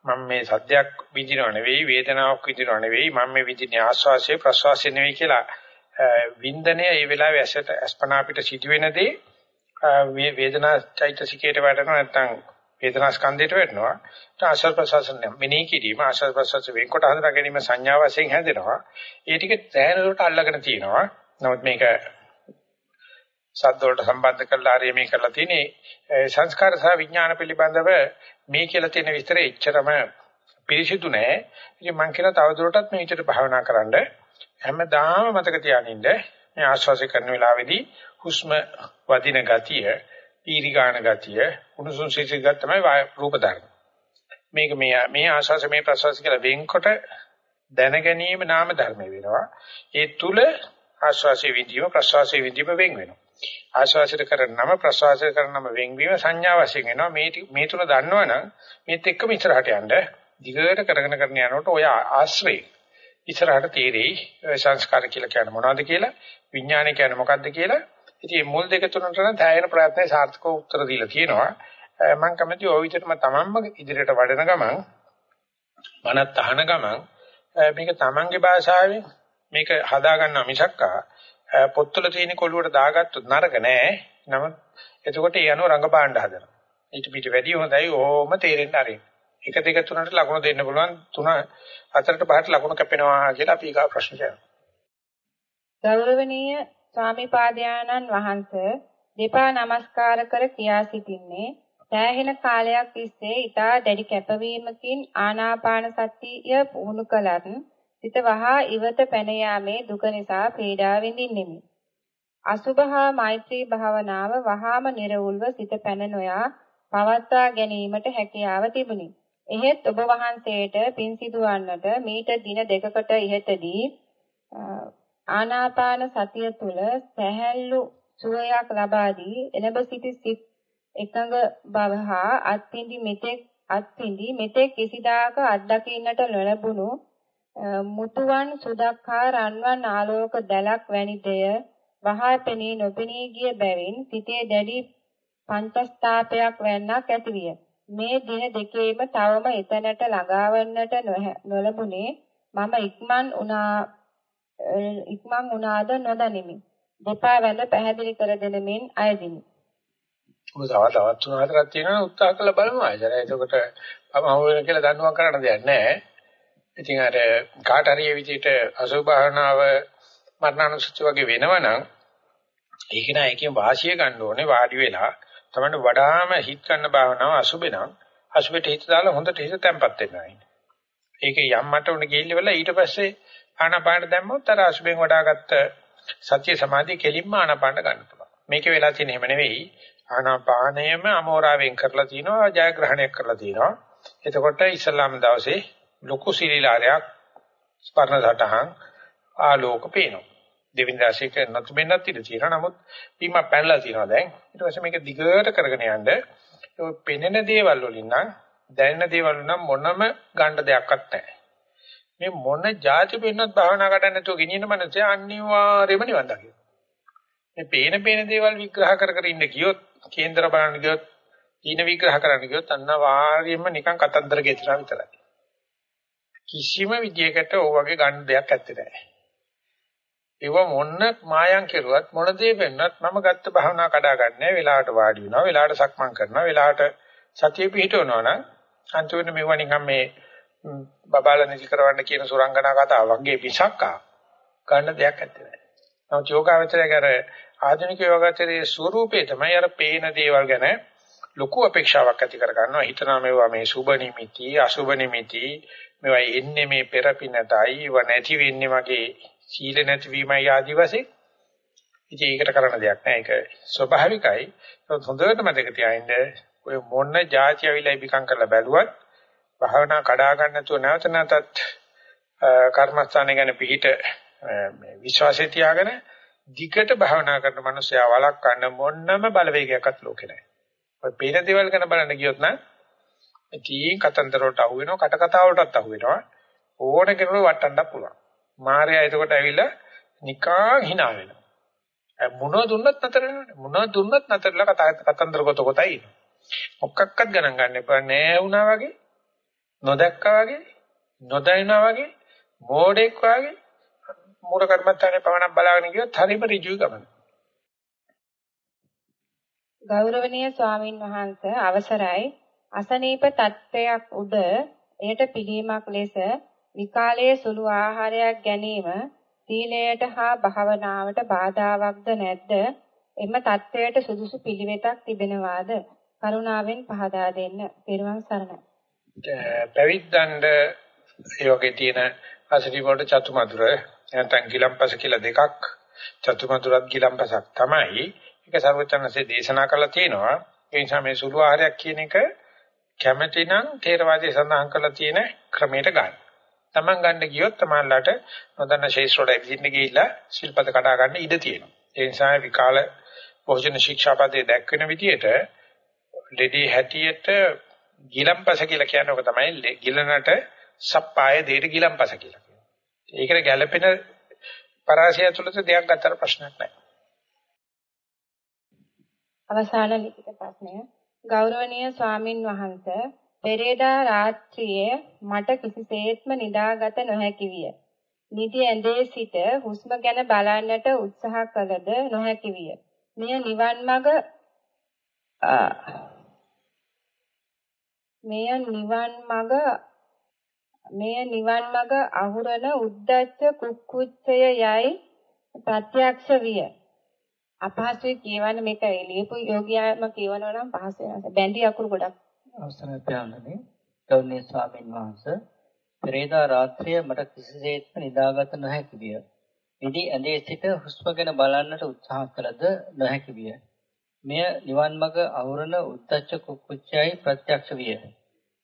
මම මේ සද්දයක් විඳිනව නෙවෙයි වේදනාවක් විඳිනව නෙවෙයි මම මේ විඳින්නේ ආස්වාසිය ප්‍රස්වාසිය නෙවෙයි කියලා වින්දනය ඒ වෙලාවේ ඇසට අස්පනා පිට සිදුවෙන දේ මේ වේදනා චෛතසිකයට වැටෙනවා නැත්නම් වේදනා ස්කන්ධයට වැටෙනවා. ඊට ආශ්වාස ප්‍රශ්වාස මෙනෙහි කිරීම ආශ්වාස ප්‍රශ්වාස වෙන්කොට හඳුනා ගැනීම සංඥා වශයෙන් හැදෙනවා. ඒ ටික දැහැනකට අල්ලගෙන තියෙනවා. නමුත් මේක සද්ද වලට සම්බන්ධ කරලා හරිය මේ කරලා තියෙන්නේ සංස්කාර සහ විඥාන පිළිබඳව මේ කියලා තියෙන විස්තරය එච්චරම පිළිසිදු නෑ. ඉතින් මම කියන තවදුරටත් මේ විදිහට භාවනා කරන්න. හැමදාම මතක තියාගන්න මේ ආශ්වාසය කරන වෙලාවේදී හුස්ම වදින ගතිය, පීරිගාන ගතිය, උණුසුම් සිසිල් ගතිය තමයි රූප ධර්ම. මේක මේ මේ ආශාස මේ ප්‍රසවාස කියලා වෙන්කොට දැන ගැනීම නාම ධර්ම වෙනවා. ඒ තුල ආශ්වාසයේ විදීම ප්‍රශ්වාසයේ විදීම වෙන් වෙනවා. ආශ්වාසයට කරන නම ප්‍රශ්වාසයට කරන නම වෙන්වීම සංඥා වශයෙන් වෙනවා. මේ මේ තුන දන්නවනම් මේත් එක්කම ඉස්සරහට යන්න දිගට කරගෙන කරගෙන යනකොට ඔය ආශ්‍රේ ඉස්සරහට තීරෙයි සංස්කාර කියලා කියන්නේ මොනවද කියලා විඥානය කියන්නේ මොකද්ද කියලා ඉතින් මුල් දෙක තුනට නම් තෑයෙන ප්‍රයත්නයේ සාර්ථකව උත්තර දීලා තියෙනවා. මම කැමති ওই විදිහටම තමන්ම ඉදිරියට වඩන ගමන් මනත් අහන ගමන් මේක තමන්ගේ භාෂාවෙන් මේක හදා ගන්නවා මිසක්කා පොත්වල තියෙන කොළුවට දාගත්තොත් නරක නෑ. නමුත් එතකොට ඒ අනුව රංගපාණ්ඩ හදනවා. ඊට පිට වැඩි හොඳයි ඕම තේරෙන්න ආරෙන්න එක දෙක තුනට ලකුණු දෙන්න පුළුවන් තුන හතරට පහට ලකුණු කැපෙනවා කියලා අපි ඊගා ප්‍රශ්න කරනවා. ගෞරවනීය ස්වාමිපාදයාණන් වහන්සේ දෙපා නමස්කාර කර කියා සිටින්නේ සෑහෙන කාලයක් තිස්සේ ඊටා දැඩි කැපවීමකින් ආනාපාන සතිය පුහුණු කළත් සිත වහා ඉවත පැන යාමේ දුක නිසා පීඩා විඳින්නෙමි. අසුභහා මෛත්‍රී භාවනාව වහාම නිර්වුල්ව සිත පැන නොයා පවත්වා ගැනීමට හැකියාව තිබුණි. එහෙත් ඔබ වහන්සේට පින් සිදුවන්නට මීට දින දෙකකට ඉහතදී ආනාපාන සතිය තුල සැහැල්ලු සුවයක් ලබා දී එළඹ සිටි සිත් එකඟ බව හා අත්පිඳි මෙතෙක් අත්පිඳි මෙතෙක් කිසිදාක අත්දකින්නට නොලැබුණු මුතුවන් සුදක් හා රන්වන් ආලෝක දැලක් වැනි දෙය වහා පෙනී නොපෙනී ගිය බැවින් සිතේ දැඩි පංචස්ථාපයක් වැන්නක් ඇතිවිය. මේ දින දෙකේම තවම එතනට ළඟාවන්නට නොලැබුණේ මම ඉක්මන් උනා ඉක්මන් උනාද නොදනිමි. දෙපා වැඳ පැහැදිලි කර දෙන මෙන් අයදිමි. ඔය තව තවත් තුන හතරක් තියෙනවා උත්සාහ කරලා බලමු ආයතන. එතකොට මම හොයන කියලා දන්නවා කරන්න දෙයක් නැහැ. ඉතින් අර කාට හරි මේ විදිහට අසුභාවනාව මරණානුසුති වගේ වෙනවනම් ඒක නෑ එකෙන් වාසිය ගන්න ඕනේ වාඩි වෙලා තමයි වඩාම හිත ගන්න භාවනාව අසුබේ නම් අසුබේට හිත දාලා හොඳට හිත තැම්පත් වෙනවා. ඒක යම් මට්ටමකට ගිහිල්ලා ඊට පස්සේ ආනාපාන දැම්මොත් අර අසුබෙන් වඩාගත්ත සත්‍ය සමාධිය කෙලින්ම ආනාපාන ගන්න පුළුවන්. මේක වෙලා තියෙන හැම නෙවෙයි ආනාපානයම අමෝරාවෙන් කරලා තිනවා ජයග්‍රහණයක් කරලා තිනවා. එතකොට ඉස්ලාම් දවසේ ලොකු සිලිලාරයක් ස්පර්ණ සටහන් ආලෝක පේනවා. දෙවිනි රාශියක නතු වෙන්නත් ඉඩ තියෙනවා. නමුත් බීම පැනලා තියෙනවා දැන්. ඊට පස්සේ මේක දිගට කරගෙන යන්න ඔය පෙනෙන දේවල් වලින් නම් දැනෙන දේවල් නම් මොනම ගන්න දෙයක්වත් නැහැ. මේ මොන જાති වෙන්නත් භාවනා කරන්න නැතුව ගෙනියන මනසේ අනිවාර්යයෙන්ම නිවන් දකින්න. මේ පේන පේන දේවල් විග්‍රහ කර කර ඉන්න ගියොත් කේන්දර බලන්න ගියොත් ඊන විග්‍රහ කරන්න ගියොත් අනිවාර්යයෙන්ම නිකන් කතන්දර ගෙතලා විතරයි. කිසිම විදියකට ඕ වගේ ගන්න දෙයක් ඇත්තේ නැහැ. ඒව මොන්න මායම් කෙරුවත් මොන දේ වෙන්නත් මම ගත්ත භාවනා කඩා ගන්නෑ වෙලාවට වාඩි වෙනවා වෙලාවට සක්මන් කරනවා වෙලාවට සතිය පිහිටවනවා නම් අන්තිමට මෙව නිකන් මේ බබාලා නිදි කරවන්න කියන සුරංගනා කතාව වගේ විසක්කා ගන්න දෙයක් ඇත්තේ නැහැ. නමුත් යෝගාවචරය කර ආධුනික යෝගාචරයේ ස්වરૂපේ තමයි අර පේන දේවල් ගැන ලොකු අපේක්ෂාවක් ඇති කර ගන්නවා. හිතනවා මේවා මේ සුබ නිමිති, අසුබ නිමිති, මේවා එන්නේ මේ පෙරපිනටයි, ව නැති වෙන්නේ වගේ සීල නැතිවීමයි ආදි වශයෙන්. ඉතින් ඒකට කරන්න දෙයක් නැහැ. ඒක ස්වභාවිකයි. හොඳට මතක තියාගන්න ඔය මොන જાති අවිලයි බිකම් කරලා බැලුවත් භාවනා කඩා ගන්න නැතුව නැවත නැතත් කර්මස්ථානය ගැන පිහිට මේ විශ්වාසය තියාගෙන දිගට භාවනා කරන මනුස්සයා වළක්වන්න මොන්නම බලවේගයක්වත් ලෝකේ නැහැ. ඔය පේන දේවල් ගැන බලන්න ගියොත් නම් ඉතින් කතන්දර වලට අහු වෙනවා, කට කතා වලටත් අහු වෙනවා. ඕන කෙනෙකුට වටන්න පුළුවන්. මාර්යා එතකොට ඇවිල්ලා නිකන් hina වෙනවා. මොන දුන්නත් නතර වෙනවනේ. මොන දුන්නත් නතරලා කතා කතන්දර කොට කොටයි. මොකක්වත් ගණන් ගන්න එපා නෑ වුණා වගේ, නොදැක්කා වගේ නොදැනෙනා වගේ මෝඩෙක් වගේ මූල කර්මත්තානේ පවණක් බලාගෙන ගියොත් හරිම ඍජු ගමන. ගෞරවනීය ස්වාමින් වහන්සේ අවසරයි අසනීප තත්ත්වයක් උඩ එයට පිළීමක් ලෙස විකාලයේ සුළු ආහාරයක් ගැනීම සීලයට හා භාවනාවට බාධාවක්ද නැද්ද? එම தත්වයට සුදුසු පිළිවෙතක් තිබෙනවාද? කරුණාවෙන් පහදා දෙන්න. පෙරවන් සරණයි. Eh, පැවිද්දන්ඩ ඒ වගේ තියෙන අසනීප වලට චතුමදුර නැත්නම් ගිලම්පස කියලා දෙකක් චතුමතුරත් ගිලම්පසක් තමයි. ඒක සර්වචනසේ දේශනා කළා තියෙනවා. ඒ නිසා මේ සුළු ආහාරයක් කියන එක කැමැතිනම් තේරවාදී සඳහන් කරලා තියෙන ක්‍රමයට ගන්න. Taman ගන්න ගියොත් තමන්ලාට නොදන්න ශේෂ්ත්‍රවල එක්සින්න ගිහිල්ලා ශිල්පද කඩා ගන්න ඉඩ තියෙනවා. ඒ නිසා විකාල භෝජන ශික්ෂාපදයේ දැක්වෙන විදිහට ලෙඩි හැටියට ගිලම්පස කියලා කියන්නේ ඔක තමයි ගිලනට සප්පාය දෙයට ගිලම්පස කියලා. ඒකට ගැළපෙන පරාසය තුළද දෙයක් ගත්තට ප්‍රශ්නයක් නැහැ. අවසාන ලිඛිත ප්‍රශ්නය ගෞරවනීය ස්වාමින් වහන්සේ පෙරේදා රාත්‍රියේ මට කිසිසේත්ම නිදාගත නොහැකි විය. නිදි ඇඳේ සිට හුස්ම ගැන බලන්නට උත්සාහ කළද නොහැකි විය. මෙය නිවන් මඟ මෙය නිවන් මඟ මෙය නිවන් මඟ අහුරන උද්දච්ච කුක්කුච්චය යයි ප්‍රත්‍යක්ෂ විය. අපහසුයි කියවන්න මේක ලියපු යෝගියාම කියවනවා නම් පහසු වෙනවා. බැඳි අකුරු ගොඩක්. අවසරයි ප්‍රාණනේ. ගෞරවනීය ස්වාමීන් වහන්සේ පෙරේදා රාත්‍රිය මට කිසිසේත්ම නිදාගත නොහැකි විය. නිදි ඇඳේ සිට හුස්ම ගැන බලන්නට උත්සාහ කළද නොහැකි විය. මෙය නිවන් මඟ අවරණ උද්දච්ච කුක්කුච්චයයි ප්‍රත්‍යක්ෂ විය.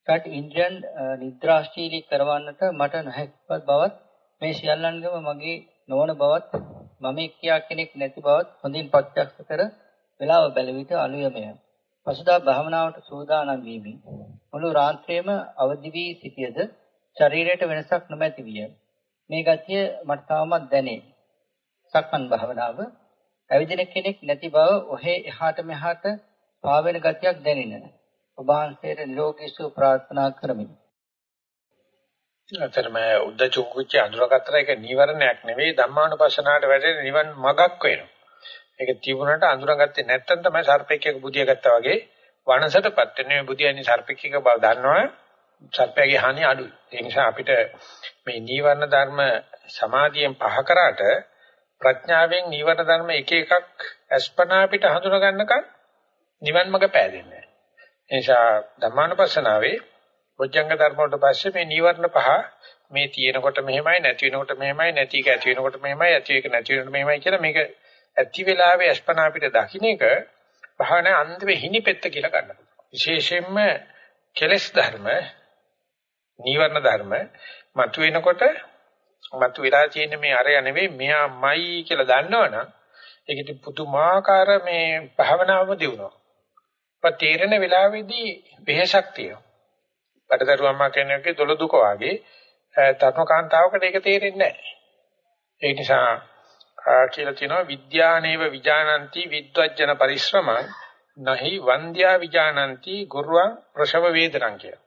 රට ඉන්ද්‍රයන් නිද්‍රාශීලී කරවන්නට මට නොහැකිවත් බවත් මේ සියල්ලන්ගම මගේ නොවන බවත් මම කියා කෙනෙක් නැති බවත් හොඳින් ප්‍රත්‍යක්ෂ කර වේලාව බැල විට අනුයමය. පසුදා භාවනාවට සූදානම් වීමි. මුළු රාත්‍රියම අවදි වී සිටියද ශරීරයට වෙනසක් නොමැති විය. මේ ගතිය මට තවමත් දැනේ. සක්මන් භාවනාව ඇවිදින කෙනෙක් නැති බව ඔහේ එහාට මෙහාට පාවෙන ගතියක් දැනෙන. ඔබ වහන්සේට නිරෝගී සුව ප්‍රාර්ථනා කරමි. අතරම උද්දච්ච කුච්ච අඳුරගත්තර ඒක නීවරණයක් නෙවෙයි ධම්මානුපස්සනාවට වැඩෙන නිවන් මගක් වෙනවා. ඒක තිබුණාට අඳුරගත්තේ නැත්තම් තමයි සර්පෙක්කක බුදිය ගත්තා වගේ වනසටපත් වෙන මේ බුදියන්නේ සර්පෙක්කක බව දන්නවනේ සර්පයාගේ හානිය අඩුයි. ඒ නිසා අපිට මේ නීවරණ ධර්ම සමාධියෙන් පහ කරාට ප්‍රඥාවෙන් නීවරණ ධර්ම එක එකක් අස්පනා අපිට හඳුනා ගන්නකන් නිවන් මඟ පෑදෙන්නේ නැහැ. ඒ නිසා ධර්මානුපස්සනාවේ බොජ්ජංග ධර්ම වලට පස්සේ මේ නීවරණ පහ මේ තියෙනකොට මෙහෙමයි නැති වෙනකොට මෙහෙමයි නැති එක ඇති වෙනකොට මෙහෙමයි ඇති එක නැති වෙනකොට මෙහෙමයි කියලා මේක ඇති වෙලාවේ අස්පනා අපිට දකින්න එක භාවනා අන්තිම හිණිපෙත්ත කියලා ගන්න. විශේෂයෙන්ම කෙලස් ධර්ම නීවරණ ධර්ම මතුවෙනකොට මතු වෙලා තියෙන මේ අරය නෙවෙයි මෙයාමයි කියලා දන්නවනම් ඒකට පුදුමාකාර මේ භාවනාවම දිනුවා. පත් තේරෙන වෙලාවේදී වෙහසක් තියෙනවා. බඩදරුවම්මා කෙනෙක්ගේ දොළ දුක වාගේ තරුණ කාන්තාවකට ඒක තේරෙන්නේ නැහැ. ඒ නිසා කියලා තියෙනවා විද්‍යානේව විජානಂತಿ විද්වජ්ජන පරිශ්‍රමං නහි වන්ද්‍යා විජානಂತಿ ගුරුවං ප්‍රසව වේදනං කියලා.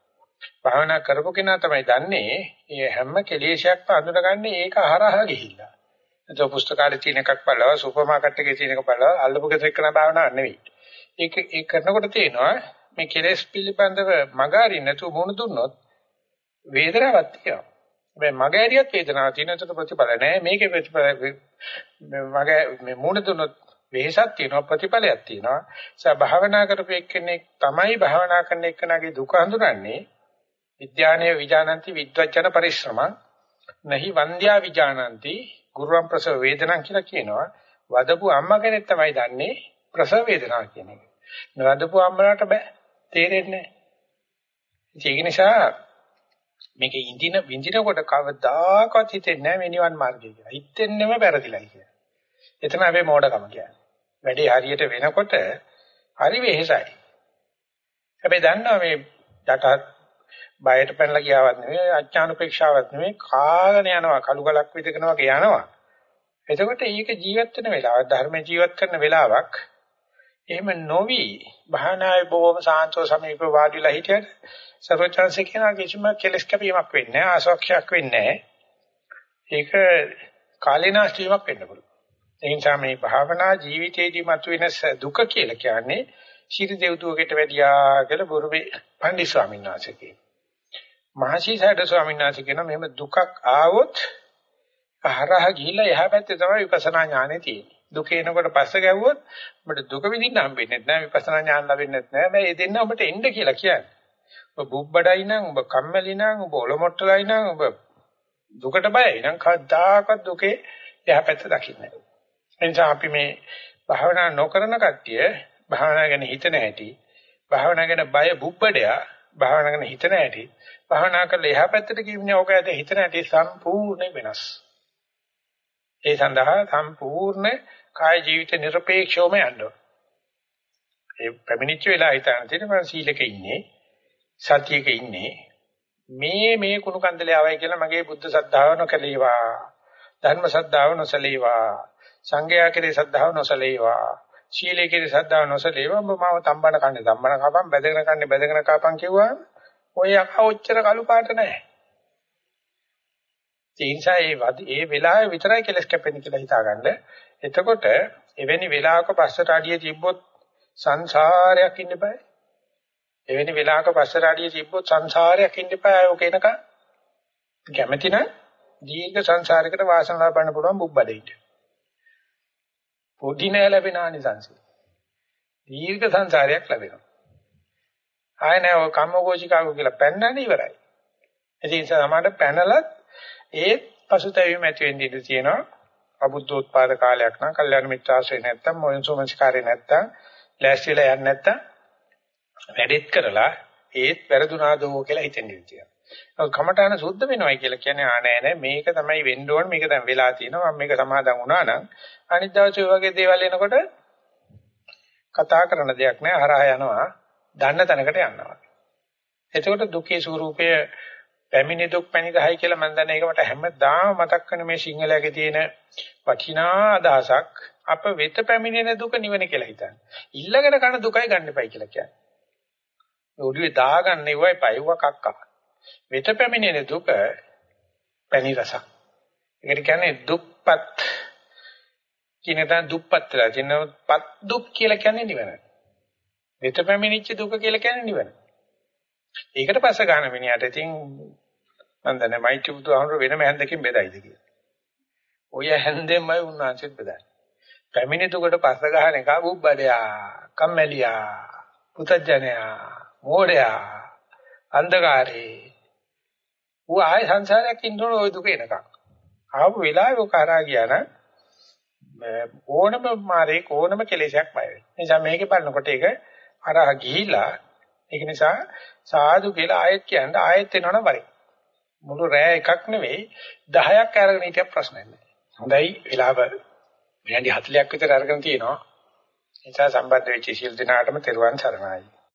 භාවනා කරපු කෙනා තමයි දන්නේ මේ හැම කෙලෙසයක්ම අඳුනගන්නේ ඒක හරහා ගිහිල්ලා. ඒක පුස්තකාලේ තියෙන එකක් බලව සුපර් මාකට් එකේ තියෙන එක බලව අල්ලපු ගෙදර කරන භාවනාවක් නෙවෙයි. ඒක ඒක කරනකොට තේනවා මේ කෙලෙස් පිළිබඳව මගහරින්න නැතුව මුණ දුන්නොත් වේදනාවක් තියෙනවා. හැබැයි මගහැරියත් වේදනාවක් තියෙනකොට ප්‍රතිඵල නැහැ. මේකේ ප්‍රතිඵල මග මේ මුණ දුන්නොත් වෙහසක් තියෙනවා ප්‍රතිඵලයක් තියෙනවා. ඒ භාවනා කරපු එක්කෙනෙක් තමයි භාවනා කරන එක්කනගේ දුක හඳුනන්නේ. විද්‍යානයේ විජානಂತಿ විද්වචන පරිශ්‍රමං නහි වන්ද්‍යා විජානಂತಿ ගුරුවම් ප්‍රසව වේදනං කියලා කියනවා. වදපු අම්මා කෙනෙක් තමයි දන්නේ ප්‍රසව වේදනාව කියන එක. නවදපු අම්මලාට බෑ තේරෙන්නේ නැහැ. ඒක නිසා මේක ඉඳින විඳිනකොට කවදාකවත් හිතෙන්නේ නැහැ මේ නිවන් මාර්ගය කියලා. හිතෙන්නෙම පෙරදිලයි කියලා. එතන අපේ මෝඩකම කියන්නේ. වැඩේ හරියට වෙනකොට හරි වෙහෙසයි. හැබැයි දන්නවා මේ යට බයට පැනලා ගියාවත් නෙවෙයි අඥානුපේක්ෂාවක් නෙවෙයි කාගෙන යනවා කළු ගලක් විදකනවා වගේ යනවා. එතකොට ඒක ජීවත් වෙන වෙලාවක් ධර්ම ජීවත් කරන වෙලාවක් එහෙම නොවි භාවනාවේ බොහොම සාන්තව සමීප වාඩිලා හිටියට සර්වචන්සේ කියන කිසිම කෙලස් කැපීමක් වෙන්නේ නැහැ ආසෝක්ෂයක් වෙන්නේ නැහැ. ඒක කාලේනාස්ති වීමක් වෙන්න පුළුවන්. ඒ නිසා මේ භාවනා ජීවිතයේදී මතුවෙන දුක කියලා කියන්නේ ශීල දෙව්තුවකට වැඩියා කියලා බුරුමේ පණ්ඩි ස්වාමීන් වහන්සේ කියනවා. මහසීසඩ ස්වාමීන් වහන්සේ කියනවා මෙහෙම දුකක් ආවොත් හරහා ගිහිල්ලා එහා පැත්තේ තමයි විපස්සනා ඥානෙ තියෙන්නේ. දුක එනකොට පස්ස ගැව්වොත් ඔබට දුක විඳින්න හම්බෙන්නේ නැහැ විපස්සනා ඥාන ලැබෙන්නේ නැහැ. මේ දෙන්න ඔබට එන්න කියලා කියන්නේ. ඔබ බුබ්බඩයි නම් ඔබ කම්මැලි නම් ඔබ ඔලොමොට්ටලයි නම් ඔබ දුකට බයයි නම් කවදාකවත් දුකේ එහා පැත්ත දකින්නේ නැහැ. එනිසා අපි මේ භාවනා නොකරන කට්ටිය භාවනා ගැන හිතන හැටි භාවනා ගැන බය බුබ්බඩයා භාවනා කරන හිත නැටි භාවනා කරලා එහා පැත්තට කියන්නේ ඕක ඇද හිත නැටි සම්පූර්ණ වෙනස්. ඒ සඳහා සම්පූර්ණ කාය ජීවිත নিরপেক্ষවම යන්න ඒ පැමිණිච්ච වෙලා හිතන තියෙන මම සීලක ඉන්නේ සතියක ඉන්නේ. මේ මේ කුණු කන්දලේ ආවයි කියලා මගේ බුද්ධ ශ්‍රද්ධාව නොකලීවා ධර්ම ශ්‍රද්ධාව නොසලීවා සංඝයා කෙරේ ශ්‍රද්ධාව නොසලීවා. ශීලයේ කෙරේ සද්ධාව නොසලීවා. ඔබ මාව තම්බන කන්නේ තම්බන කපන් බැදගෙන කන්නේ බැදගෙන කපන් කිව්වා. ඔය යකා ඔච්චර කළු පාට නැහැ. ඒ නිසා ඒ ඒ වෙලාවේ විතරයි කෙලස් කැපෙන්නේ කියලා හිතාගන්න. එතකොට එවැනි වෙලාවක පස්සට අඩිය තිබ්බොත් සංසාරයක් ඉන්න බෑ. එවැනි වෙලාවක පස්සට අඩිය තිබ්බොත් සංසාරයක් ඉන්න බෑ. ඔක එනක කැමැති නම් දීර්ඝ සංසාරයකට වාසනාව ලබන්න පුළුවන් බුබ්බඩේට. පොඩි නෑ ලැබෙන ආනිසංසය. දීර්ඝ සංසාරයක් ලැබෙනවා. ආය නෑ ඔය කම්මෝගෝචිකාගෝ කියලා පැන්නනේ ඉවරයි. ඒ නිසා තමයි පැනලත් ඒත් පසුතැවීම ඇති වෙන්න ඉඩ තියෙනවා. අබුද්ධෝත්පාද කාලයක් නම් කල්යාණ මිත්‍රාශ්‍රේ නැත්තම් මොයන්සෝමංස්කාරේ නැත්තම් ලෑස්තිලා යන්නේ නැත්තම් වැඩෙත් කරලා ඒත් වැරදුනාදෝ කියලා හිතෙන්න ඉඩ තියෙනවා. කමඨාන සුද්ධ වෙනවයි කියලා කියන්නේ ආ නෑ නෑ මේක තමයි වෙන්න ඕන මේක දැන් වෙලා තියෙනවා මම මේක සමාදන් වුණා නම් අනිත් දවසේ ඔය වගේ දේවල් එනකොට කතා කරන දෙයක් නෑ හරහා යනවා දන්න තැනකට යනවා. එතකොට දුකේ ස්වરૂපය පැමිණි දුක් පැණිදහයි කියලා මම දන්නේ ඒක මට හැමදාම මතක් කරන මේ සිංහලයේ තියෙන වටිනා අදහසක් අප වෙත පැමිණෙන දුක නිවන කියලා හිතන්නේ. ඉල්ලගෙන කරන දුකයි ගන්න එපයි කියලා කියන්නේ. ඔළුවේ දාගන්න ඉවයි පයව කක්කා. වෙත පැමිණෙන දුක පැණි රසක්. ඒකට කියන්නේ දුක්පත් කියන දා දුප්පත්ලා කියනපත් දුක් කියලා කියන්නේ නිවන. වෙත පැමිණිච්ච දුක කියලා කියන්නේ නිවන. ඒකට පස්ස ගන්න මිනිහට ඉතින් මම දන්නේ මයිටි බුදුහාමුදුර වෙනම හැන්දකින් බෙදයිද කියලා. ඔය හැන්දෙන්මයි උන්වහන්සේත් බෙදන්නේ. පැමිණි දුකට පස්ස ගන්න එක බුබ්බඩයා, කම්මැලියා, පුතඥයා, මෝඩයා, අන්ධකාරේ. ඌ ආය සංසාරයක් ඉන්නකොට ওই දුක එනකම්. ආපු වෙලාවෙ ඔක කරා ගියා නම් ඕනම මාරේ ඕනම කෙලෙසයක් බය වෙනවා. නිසා මේකේ බලනකොට ඒක අරහ ගිහිලා ඒක නිසා සාදු කියලා ආයෙත් කියන්න ආයෙත් එනවනම් වරේ. මුළු රෑ එකක් නෙවෙයි 10ක් අරගෙන හිටියක් ප්‍රශ්නයක් නෑ. හොඳයි වෙලාව විනාඩි 40ක් විතර අරගෙන තියෙනවා. ඒ නිසා සම්බන්ධ වෙච්ච සියලු දෙනාටම තෙරුවන් සරණයි.